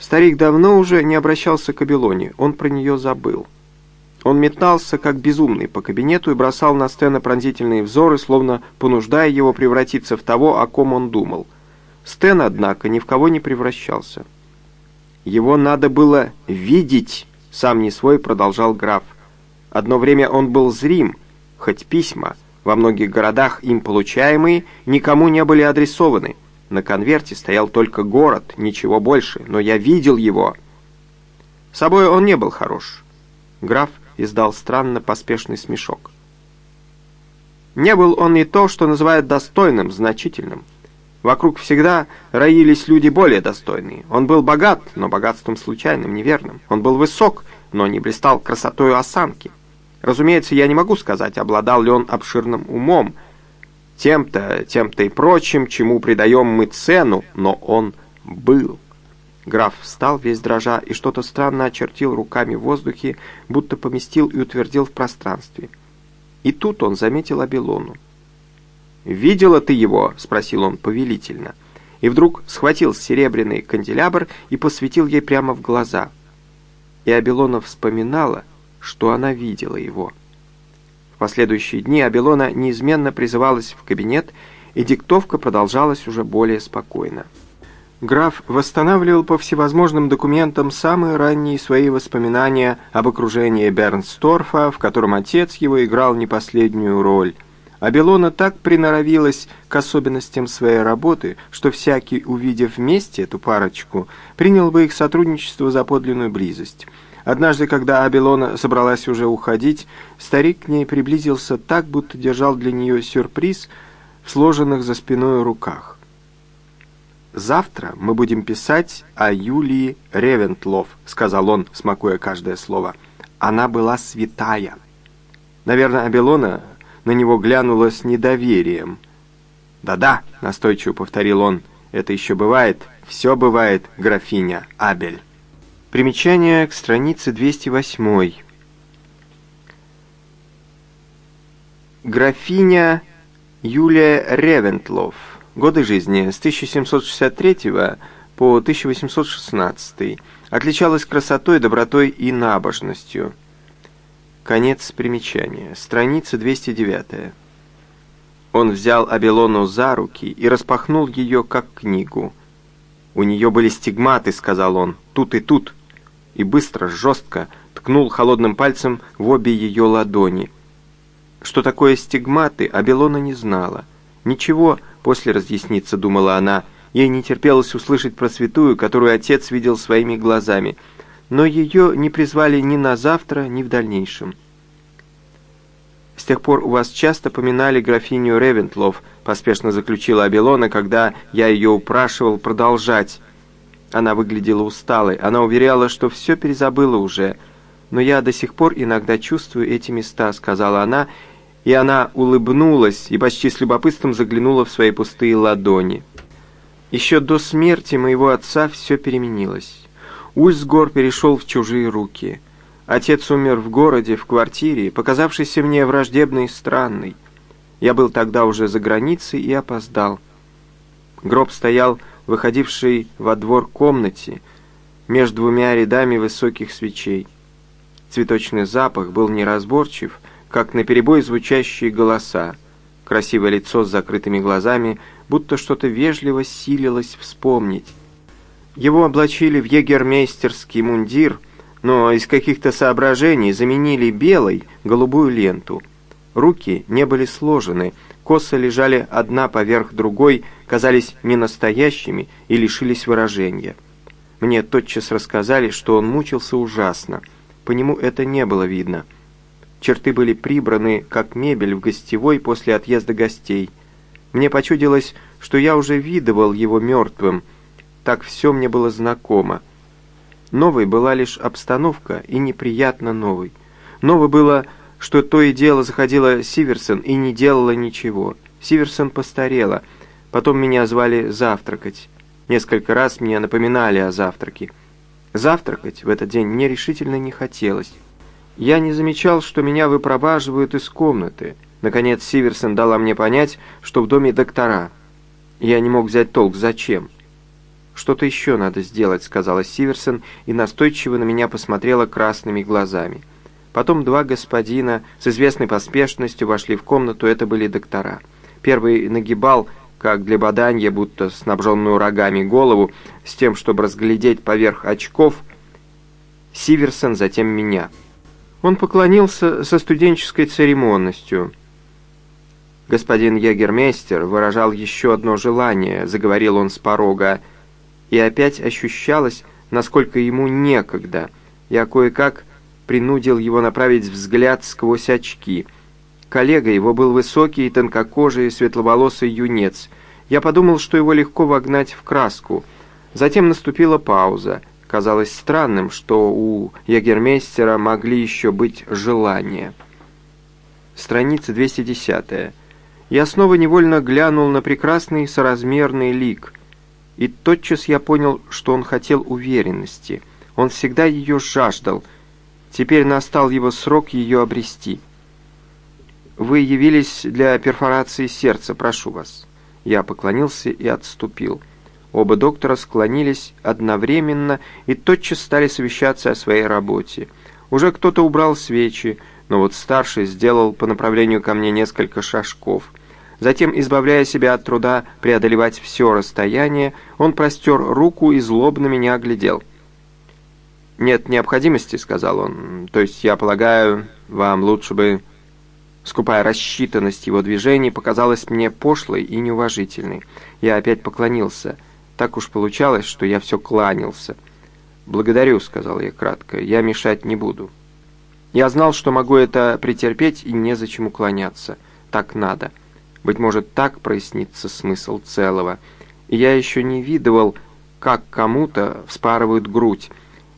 Старик давно уже не обращался к Абелоне, он про нее забыл. Он метался, как безумный, по кабинету и бросал на Стена пронзительные взоры, словно понуждая его превратиться в того, о ком он думал. Стэн, однако, ни в кого не превращался. «Его надо было видеть», — сам не свой продолжал граф. Одно время он был зрим, хоть письма, во многих городах им получаемые, никому не были адресованы. На конверте стоял только город, ничего больше, но я видел его. Собой он не был хорош. Граф издал странно поспешный смешок. Не был он и то, что называют достойным, значительным. Вокруг всегда роились люди более достойные. Он был богат, но богатством случайным, неверным. Он был высок, но не блистал красотою осанки. Разумеется, я не могу сказать, обладал ли он обширным умом, тем-то, тем-то и прочим, чему придаем мы цену, но он был. Граф встал весь дрожа и что-то странно очертил руками в воздухе, будто поместил и утвердил в пространстве. И тут он заметил Абилону. «Видела ты его?» — спросил он повелительно. И вдруг схватил серебряный канделябр и посветил ей прямо в глаза. И Абилона вспоминала, что она видела его. Последующие дни Абилона неизменно призывалась в кабинет, и диктовка продолжалась уже более спокойно. Граф восстанавливал по всевозможным документам самые ранние свои воспоминания об окружении Бернсторфа, в котором отец его играл не последнюю роль. А Белона так приноровилась к особенностям своей работы, что всякий, увидев вместе эту парочку, принял бы их сотрудничество за подлинную близость. Однажды, когда Абелона собралась уже уходить, старик к ней приблизился так, будто держал для нее сюрприз в сложенных за спиной руках. «Завтра мы будем писать о Юлии Ревентлов», — сказал он, смакуя каждое слово. «Она была святая». Наверное, Абелона на него глянула с недоверием. «Да-да», — настойчиво повторил он, — «это еще бывает, все бывает, графиня Абель». Примечание к странице 208. Графиня Юлия Ревентлов. Годы жизни с 1763 по 1816. Отличалась красотой, добротой и набожностью. Конец примечания. Страница 209. Он взял Абелону за руки и распахнул ее, как книгу. «У нее были стигматы», — сказал он, — «тут и тут» и быстро, жестко ткнул холодным пальцем в обе ее ладони. Что такое стигматы, Абелона не знала. Ничего, после разъясниться, думала она, ей не терпелось услышать про святую, которую отец видел своими глазами, но ее не призвали ни на завтра, ни в дальнейшем. «С тех пор у вас часто поминали графиню Ревентлов», поспешно заключила Абелона, когда я ее упрашивал продолжать. Она выглядела усталой, она уверяла, что все перезабыла уже. «Но я до сих пор иногда чувствую эти места», — сказала она, и она улыбнулась и почти с любопытством заглянула в свои пустые ладони. Еще до смерти моего отца все переменилось. Ульсгор перешел в чужие руки. Отец умер в городе, в квартире, показавшейся мне враждебной и странной. Я был тогда уже за границей и опоздал. Гроб стоял выходившей во двор комнате между двумя рядами высоких свечей. Цветочный запах был неразборчив, как наперебой звучащие голоса. Красивое лицо с закрытыми глазами, будто что-то вежливо силилось вспомнить. Его облачили в егермейстерский мундир, но из каких-то соображений заменили белой голубую ленту. Руки не были сложены, косы лежали одна поверх другой, казались ненастоящими и лишились выражения. Мне тотчас рассказали, что он мучился ужасно. По нему это не было видно. Черты были прибраны, как мебель в гостевой после отъезда гостей. Мне почудилось, что я уже видывал его мертвым. Так все мне было знакомо. Новой была лишь обстановка, и неприятно новой. Новой было, что то и дело заходила Сиверсон и не делала ничего. Сиверсон постарела — Потом меня звали завтракать. Несколько раз мне напоминали о завтраке. Завтракать в этот день мне решительно не хотелось. Я не замечал, что меня выпроваживают из комнаты. Наконец Сиверсон дала мне понять, что в доме доктора. Я не мог взять толк, зачем. «Что-то еще надо сделать», — сказала Сиверсон и настойчиво на меня посмотрела красными глазами. Потом два господина с известной поспешностью вошли в комнату, это были доктора. Первый нагибал, как для баданья, будто снабженную рогами голову, с тем, чтобы разглядеть поверх очков, Сиверсон, затем меня. Он поклонился со студенческой церемонностью. Господин егермейстер выражал еще одно желание, заговорил он с порога, и опять ощущалось, насколько ему некогда. Я кое-как принудил его направить взгляд сквозь очки. Коллега его был высокий тонкокожий, светловолосый юнец. Я подумал, что его легко вогнать в краску. Затем наступила пауза. Казалось странным, что у егермейстера могли еще быть желания. Страница 210. Я снова невольно глянул на прекрасный соразмерный лик, и тотчас я понял, что он хотел уверенности. Он всегда ее жаждал — Теперь настал его срок ее обрести. «Вы явились для перфорации сердца, прошу вас». Я поклонился и отступил. Оба доктора склонились одновременно и тотчас стали совещаться о своей работе. Уже кто-то убрал свечи, но вот старший сделал по направлению ко мне несколько шажков. Затем, избавляя себя от труда преодолевать все расстояние, он простер руку и злобно меня оглядел. «Нет необходимости», — сказал он. «То есть, я полагаю, вам лучше бы...» Скупая рассчитанность его движений показалась мне пошлой и неуважительной. Я опять поклонился. Так уж получалось, что я все кланялся. «Благодарю», — сказал я кратко, — «я мешать не буду». Я знал, что могу это претерпеть и незачем уклоняться. Так надо. Быть может, так прояснится смысл целого. И я еще не видывал, как кому-то вспарывают грудь,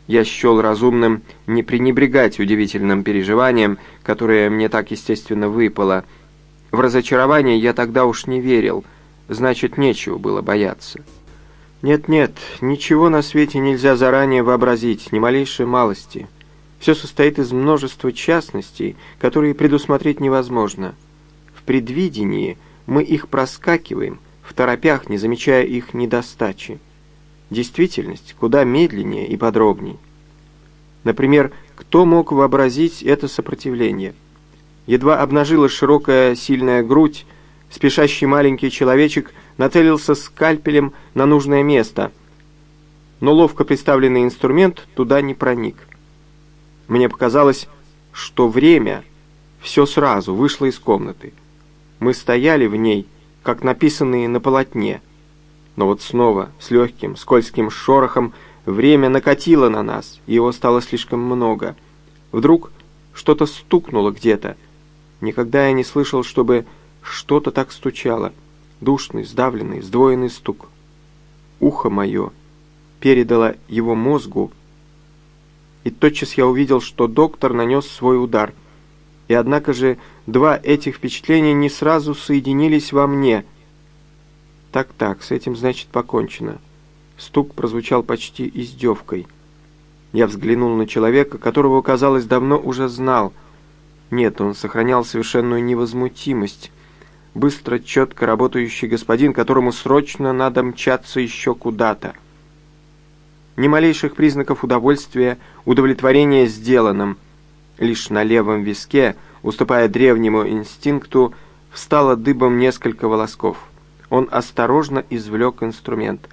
я счел разумным не пренебрегать удивительным переживанием, которое мне так естественно выпало. В разочарование я тогда уж не верил, значит, нечего было бояться. Нет-нет, ничего на свете нельзя заранее вообразить, ни малейшей малости. Все состоит из множества частностей, которые предусмотреть невозможно. В предвидении мы их проскакиваем, в торопях, не замечая их недостачи. Действительность куда медленнее и подробней. Например, кто мог вообразить это сопротивление? Едва обнажилась широкая сильная грудь, спешащий маленький человечек нацелился скальпелем на нужное место, но ловко представленный инструмент туда не проник. Мне показалось, что время все сразу вышло из комнаты. Мы стояли в ней, как написанные на полотне – но вот снова, с легким, скользким шорохом, время накатило на нас, и его стало слишком много. Вдруг что-то стукнуло где-то. Никогда я не слышал, чтобы что-то так стучало. Душный, сдавленный, сдвоенный стук. Ухо мое передало его мозгу, и тотчас я увидел, что доктор нанес свой удар. И однако же два этих впечатления не сразу соединились во мне — так-так, с этим, значит, покончено. Стук прозвучал почти издевкой. Я взглянул на человека, которого, казалось, давно уже знал. Нет, он сохранял совершенную невозмутимость. Быстро, четко работающий господин, которому срочно надо мчаться еще куда-то. Ни малейших признаков удовольствия, удовлетворения сделанным. Лишь на левом виске, уступая древнему инстинкту, встало дыбом несколько волосков. Он осторожно извлек инструмент.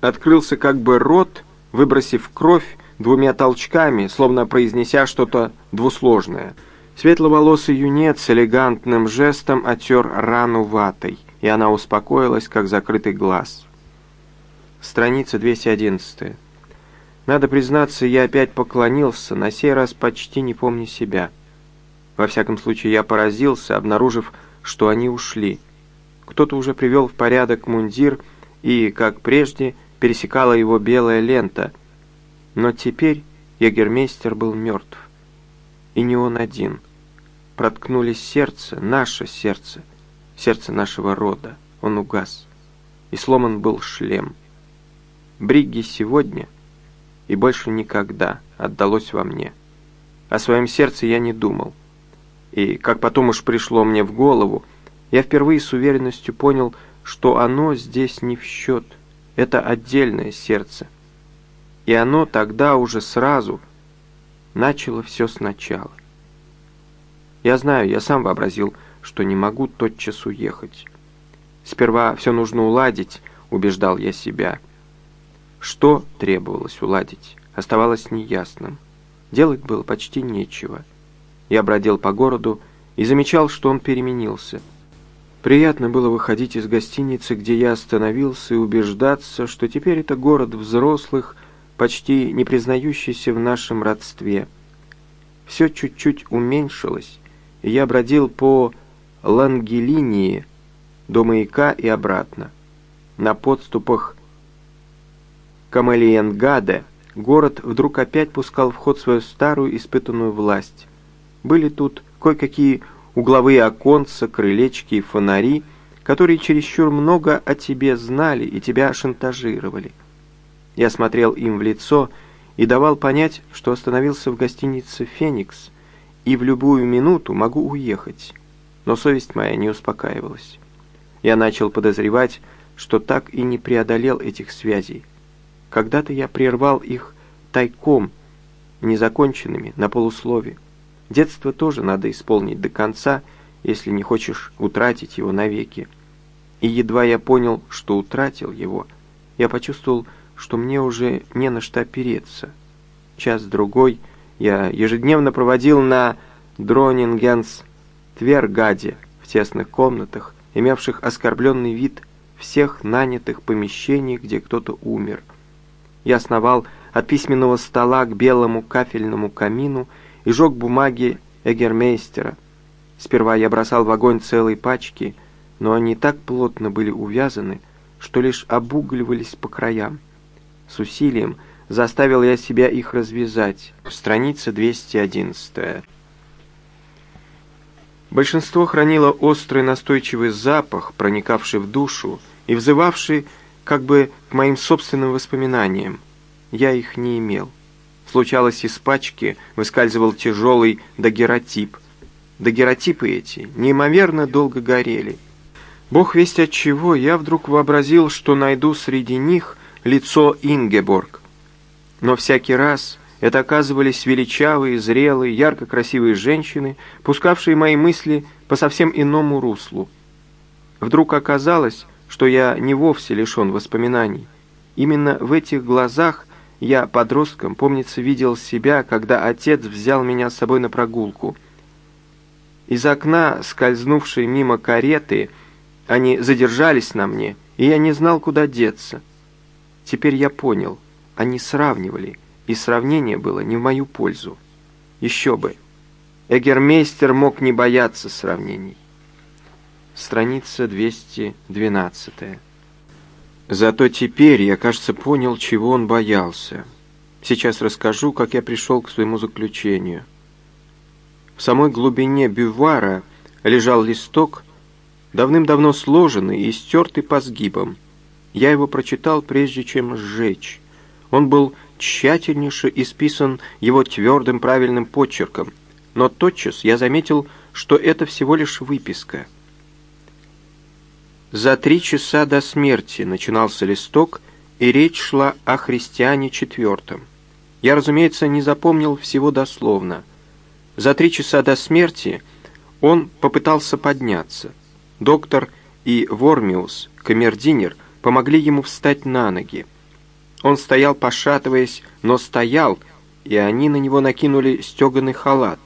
Открылся как бы рот, выбросив кровь двумя толчками, словно произнеся что-то двусложное. Светловолосый юнец элегантным жестом отер рану ватой, и она успокоилась, как закрытый глаз. Страница 211. Надо признаться, я опять поклонился, на сей раз почти не помня себя. Во всяком случае, я поразился, обнаружив, что они ушли. Кто-то уже привел в порядок мундир, и, как прежде, пересекала его белая лента. Но теперь егермейстер был мертв. И не он один. Проткнули сердце, наше сердце, сердце нашего рода. Он угас. И сломан был шлем. Бригги сегодня и больше никогда отдалось во мне. О своем сердце я не думал. И, как потом уж пришло мне в голову, я впервые с уверенностью понял, что оно здесь не в счет. Это отдельное сердце. И оно тогда уже сразу начало все сначала. Я знаю, я сам вообразил, что не могу тотчас уехать. Сперва все нужно уладить, убеждал я себя. Что требовалось уладить, оставалось неясным. Делать было почти нечего. Я бродил по городу и замечал, что он переменился. Приятно было выходить из гостиницы, где я остановился, и убеждаться, что теперь это город взрослых, почти не признающийся в нашем родстве. Все чуть-чуть уменьшилось, и я бродил по Лангелинии до маяка и обратно. На подступах Камалиенгаде город вдруг опять пускал в ход свою старую испытанную власть. Были тут кое-какие угловые оконца, крылечки и фонари, которые чересчур много о тебе знали и тебя шантажировали. Я смотрел им в лицо и давал понять, что остановился в гостинице «Феникс», и в любую минуту могу уехать. Но совесть моя не успокаивалась. Я начал подозревать, что так и не преодолел этих связей. Когда-то я прервал их тайком, незаконченными, на полуслове. Детство тоже надо исполнить до конца, если не хочешь утратить его навеки. И едва я понял, что утратил его, я почувствовал, что мне уже не на что опереться. Час-другой — я ежедневно проводил на Дронингенс Твергаде в тесных комнатах, имевших оскорбленный вид всех нанятых помещений, где кто-то умер. Я сновал от письменного стола к белому кафельному камину и жег бумаги эгермейстера. Сперва я бросал в огонь целые пачки, но они так плотно были увязаны, что лишь обугливались по краям. С усилием заставил я себя их развязать. Страница 211. Большинство хранило острый настойчивый запах, проникавший в душу и взывавший как бы к моим собственным воспоминаниям. Я их не имел. Случалось, из пачки выскальзывал тяжелый дагеротип. Дагеротипы эти неимоверно долго горели. Бог весть от чего, я вдруг вообразил, что найду среди них лицо Ингеборг. Но всякий раз это оказывались величавые, зрелые, ярко красивые женщины, пускавшие мои мысли по совсем иному руслу. Вдруг оказалось, что я не вовсе лишен воспоминаний. Именно в этих глазах я подростком, помнится, видел себя, когда отец взял меня с собой на прогулку. Из окна, скользнувшей мимо кареты, они задержались на мне, и я не знал, куда деться. Теперь я понял. Они сравнивали, и сравнение было не в мою пользу. Еще бы. Эгермейстер мог не бояться сравнений. Страница 212. Зато теперь я, кажется, понял, чего он боялся. Сейчас расскажу, как я пришел к своему заключению. В самой глубине бювара лежал листок, давным-давно сложенный и стертый по сгибам. Я его прочитал, прежде чем сжечь. Он был тщательнейше исписан его твердым правильным почерком, но тотчас я заметил, что это всего лишь выписка. За три часа до смерти начинался листок, и речь шла о христиане четвертом. Я, разумеется, не запомнил всего дословно. За три часа до смерти он попытался подняться. Доктор и Вормиус, камердинер, помогли ему встать на ноги. Он стоял, пошатываясь, но стоял, и они на него накинули стеганый халат.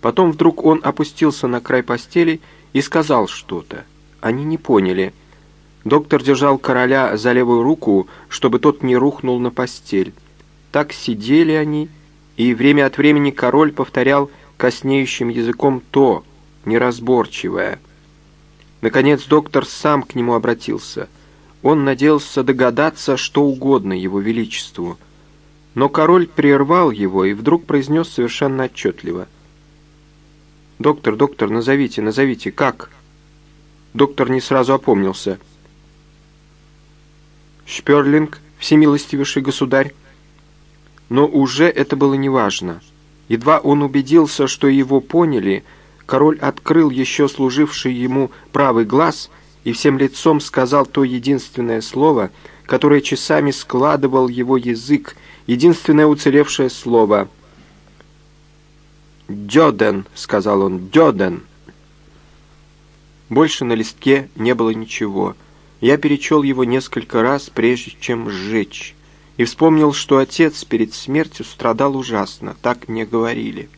Потом вдруг он опустился на край постели и сказал что-то. Они не поняли. Доктор держал короля за левую руку, чтобы тот не рухнул на постель. Так сидели они, и время от времени король повторял коснеющим языком то, неразборчивое. Наконец доктор сам к нему обратился — он надеялся догадаться что угодно его величеству. Но король прервал его и вдруг произнес совершенно отчетливо. «Доктор, доктор, назовите, назовите, как?» Доктор не сразу опомнился. «Шперлинг, всемилостивейший государь». Но уже это было неважно. Едва он убедился, что его поняли, король открыл еще служивший ему правый глаз и всем лицом сказал то единственное слово, которое часами складывал его язык, единственное уцелевшее слово. «Дёден», — сказал он, — «дёден». Больше на листке не было ничего. Я перечел его несколько раз, прежде чем сжечь, и вспомнил, что отец перед смертью страдал ужасно, так мне говорили.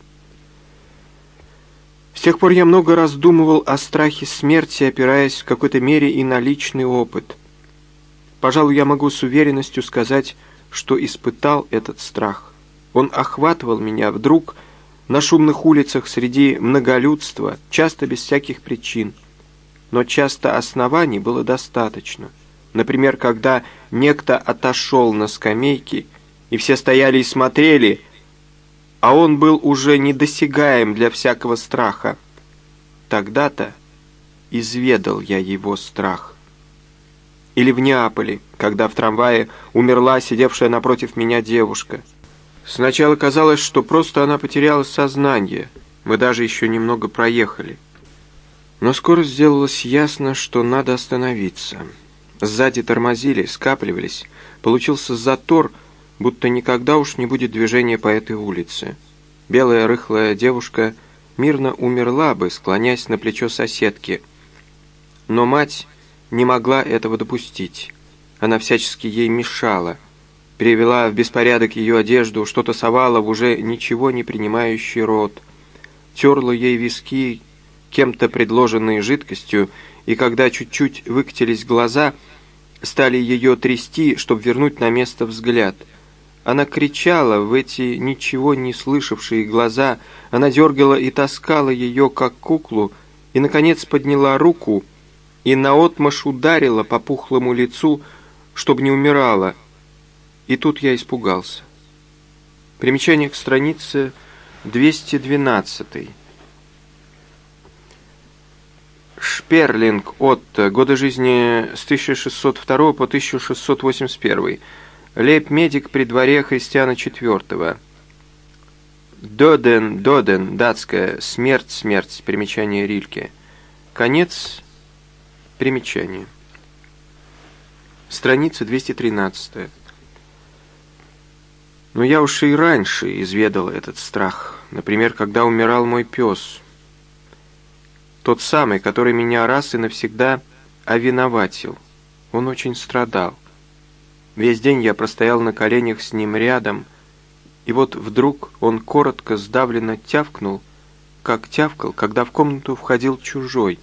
С тех пор я много раздумывал о страхе смерти, опираясь в какой-то мере и на личный опыт. Пожалуй, я могу с уверенностью сказать, что испытал этот страх. Он охватывал меня вдруг на шумных улицах среди многолюдства, часто без всяких причин. Но часто оснований было достаточно. Например, когда некто отошел на скамейке, и все стояли и смотрели, а он был уже недосягаем для всякого страха. Тогда-то изведал я его страх. Или в Неаполе, когда в трамвае умерла сидевшая напротив меня девушка. Сначала казалось, что просто она потеряла сознание. Мы даже еще немного проехали. Но скоро сделалось ясно, что надо остановиться. Сзади тормозили, скапливались. Получился затор — будто никогда уж не будет движения по этой улице. Белая рыхлая девушка мирно умерла бы, склонясь на плечо соседки. Но мать не могла этого допустить. Она всячески ей мешала. Перевела в беспорядок ее одежду, что-то совала в уже ничего не принимающий рот. Терла ей виски, кем-то предложенные жидкостью, и когда чуть-чуть выкатились глаза, стали ее трясти, чтобы вернуть на место взгляд — она кричала в эти ничего не слышавшие глаза, она дергала и таскала ее, как куклу, и, наконец, подняла руку и наотмашь ударила по пухлому лицу, чтобы не умирала. И тут я испугался. Примечание к странице 212. Шперлинг от года жизни с 1602 по 1681 лейб-медик при дворе Христиана IV. Доден, Доден, датская, смерть, смерть, примечание Рильке. Конец примечания. Страница 213. Но я уж и раньше изведал этот страх. Например, когда умирал мой пес. Тот самый, который меня раз и навсегда овиноватил. Он очень страдал. Весь день я простоял на коленях с ним рядом, и вот вдруг он коротко, сдавленно тявкнул, как тявкал, когда в комнату входил чужой.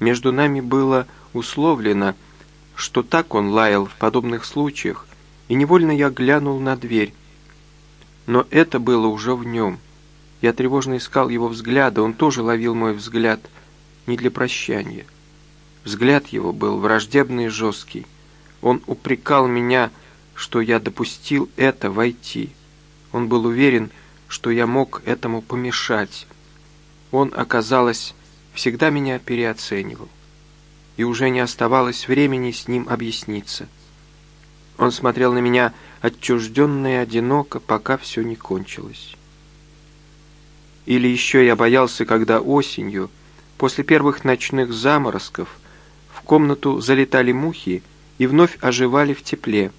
Между нами было условлено, что так он лаял в подобных случаях, и невольно я глянул на дверь. Но это было уже в нем. Я тревожно искал его взгляда, он тоже ловил мой взгляд, не для прощания. Взгляд его был враждебный и жесткий. Он упрекал меня, что я допустил это войти. Он был уверен, что я мог этому помешать. Он, оказалось, всегда меня переоценивал. И уже не оставалось времени с ним объясниться. Он смотрел на меня отчужденно и одиноко, пока все не кончилось. Или еще я боялся, когда осенью, после первых ночных заморозков, в комнату залетали мухи, и вновь оживали в тепле.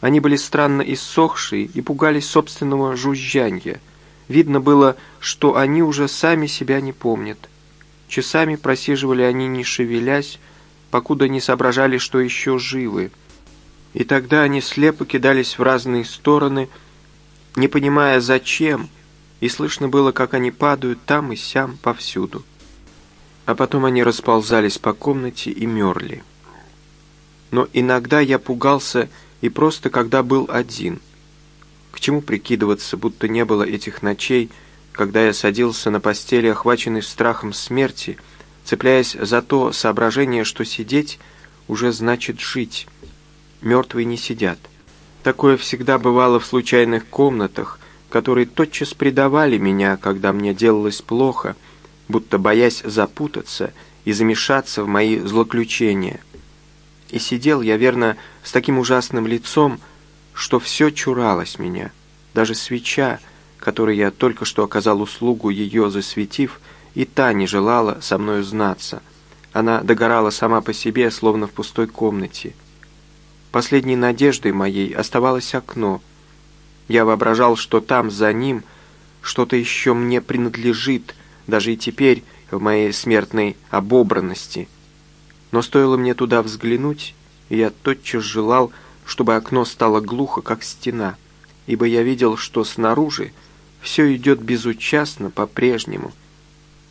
Они были странно иссохшие и пугались собственного жужжанья. Видно было, что они уже сами себя не помнят. Часами просиживали они, не шевелясь, покуда не соображали, что еще живы. И тогда они слепо кидались в разные стороны, не понимая зачем, и слышно было, как они падают там и сям повсюду. А потом они расползались по комнате и мерли но иногда я пугался и просто когда был один. К чему прикидываться, будто не было этих ночей, когда я садился на постели, охваченный страхом смерти, цепляясь за то соображение, что сидеть уже значит жить. Мертвые не сидят. Такое всегда бывало в случайных комнатах, которые тотчас предавали меня, когда мне делалось плохо, будто боясь запутаться и замешаться в мои злоключения. И сидел я, верно, с таким ужасным лицом, что все чуралось меня. Даже свеча, которой я только что оказал услугу, ее засветив, и та не желала со мною знаться. Она догорала сама по себе, словно в пустой комнате. Последней надеждой моей оставалось окно. Я воображал, что там, за ним, что-то еще мне принадлежит, даже и теперь, в моей смертной обобранности. Но стоило мне туда взглянуть, и я тотчас желал, чтобы окно стало глухо, как стена, ибо я видел, что снаружи все идет безучастно по-прежнему,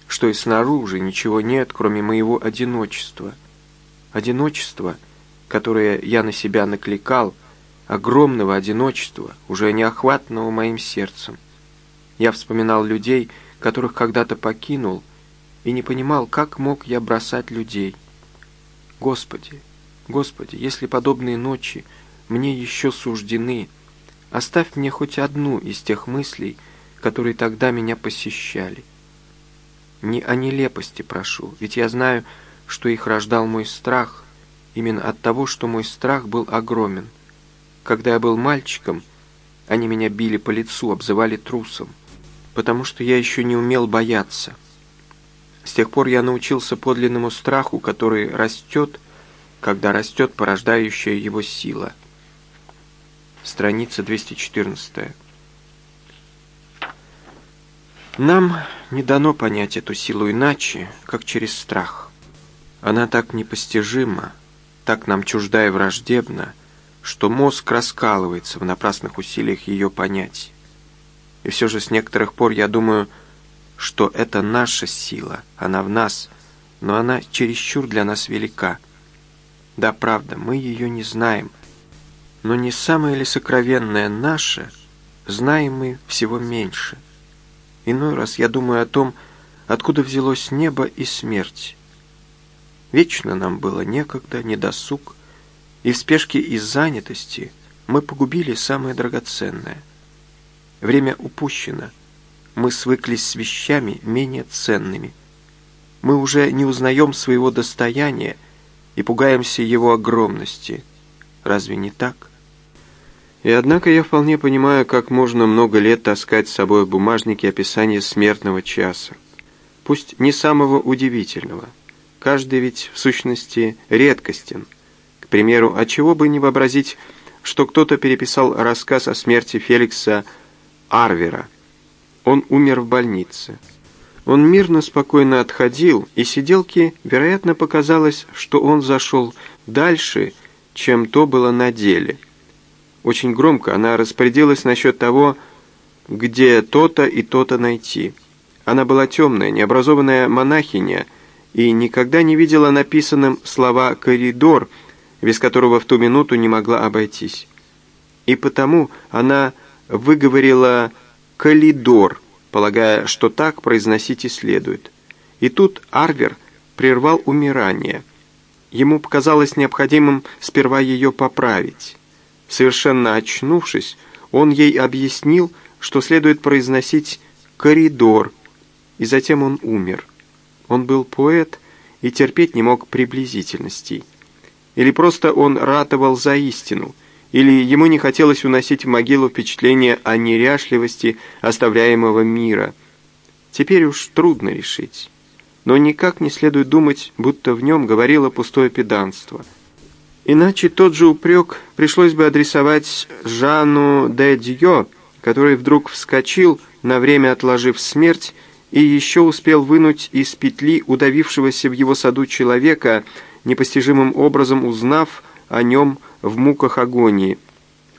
что и снаружи ничего нет, кроме моего одиночества. Одиночество, которое я на себя накликал, огромного одиночества, уже неохватного моим сердцем. Я вспоминал людей, которых когда-то покинул, и не понимал, как мог я бросать людей. Господи, Господи, если подобные ночи мне еще суждены, оставь мне хоть одну из тех мыслей, которые тогда меня посещали. Не о нелепости прошу, ведь я знаю, что их рождал мой страх, именно от того, что мой страх был огромен. Когда я был мальчиком, они меня били по лицу, обзывали трусом, потому что я еще не умел бояться. С тех пор я научился подлинному страху, который растет, когда растет порождающая его сила. Страница 214. Нам не дано понять эту силу иначе, как через страх. Она так непостижима, так нам чужда и враждебна, что мозг раскалывается в напрасных усилиях ее понять. И все же с некоторых пор я думаю, что это наша сила, она в нас, но она чересчур для нас велика. Да, правда, мы ее не знаем, но не самое ли сокровенное наше, знаем мы всего меньше. Иной раз я думаю о том, откуда взялось небо и смерть. Вечно нам было некогда, недосуг, и в спешке и занятости мы погубили самое драгоценное. Время упущено, мы свыклись с вещами менее ценными. Мы уже не узнаем своего достояния и пугаемся его огромности. Разве не так? И однако я вполне понимаю, как можно много лет таскать с собой в бумажнике описание смертного часа. Пусть не самого удивительного. Каждый ведь, в сущности, редкостен. К примеру, от чего бы не вообразить, что кто-то переписал рассказ о смерти Феликса Арвера. Он умер в больнице. Он мирно, спокойно отходил, и сиделке, вероятно, показалось, что он зашел дальше, чем то было на деле – очень громко она распорядилась насчет того, где то-то и то-то найти. Она была темная, необразованная монахиня и никогда не видела написанным слова «коридор», без которого в ту минуту не могла обойтись. И потому она выговорила «калидор», полагая, что так произносить и следует. И тут Арвер прервал умирание. Ему показалось необходимым сперва ее поправить. Совершенно очнувшись, он ей объяснил, что следует произносить «коридор», и затем он умер. Он был поэт и терпеть не мог приблизительностей. Или просто он ратовал за истину, или ему не хотелось уносить в могилу впечатление о неряшливости оставляемого мира. Теперь уж трудно решить. Но никак не следует думать, будто в нем говорило пустое педанство – Иначе тот же упрек пришлось бы адресовать Жанну де Дьо, который вдруг вскочил, на время отложив смерть, и еще успел вынуть из петли удавившегося в его саду человека, непостижимым образом узнав о нем в муках агонии.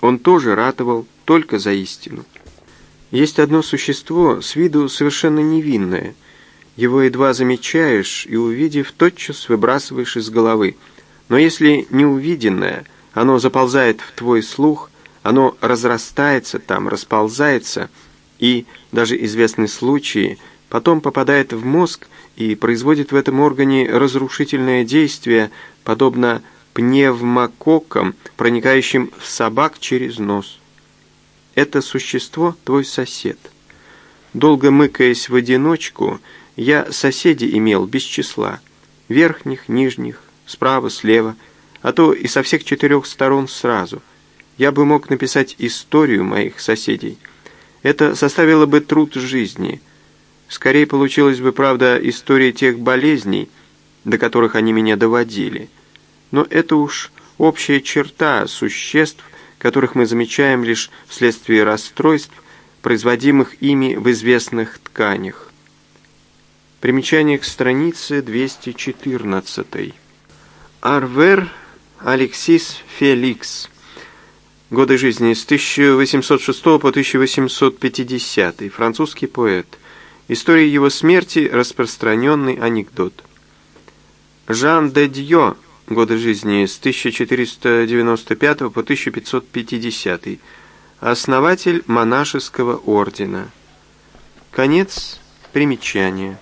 Он тоже ратовал только за истину. Есть одно существо, с виду совершенно невинное. Его едва замечаешь и, увидев, тотчас выбрасываешь из головы – но если неувиденное, оно заползает в твой слух, оно разрастается там, расползается, и, даже известны случаи, потом попадает в мозг и производит в этом органе разрушительное действие, подобно пневмококкам, проникающим в собак через нос. Это существо – твой сосед. Долго мыкаясь в одиночку, я соседей имел без числа, верхних, нижних, справа, слева, а то и со всех четырех сторон сразу. Я бы мог написать историю моих соседей. Это составило бы труд жизни. Скорее получилась бы, правда, история тех болезней, до которых они меня доводили. Но это уж общая черта существ, которых мы замечаем лишь вследствие расстройств, производимых ими в известных тканях. Примечание к странице 214. Арвер Алексис Феликс. Годы жизни с 1806 по 1850. Французский поэт. История его смерти – распространенный анекдот. Жан де Дьо. Годы жизни с 1495 по 1550. Основатель монашеского ордена. Конец примечания.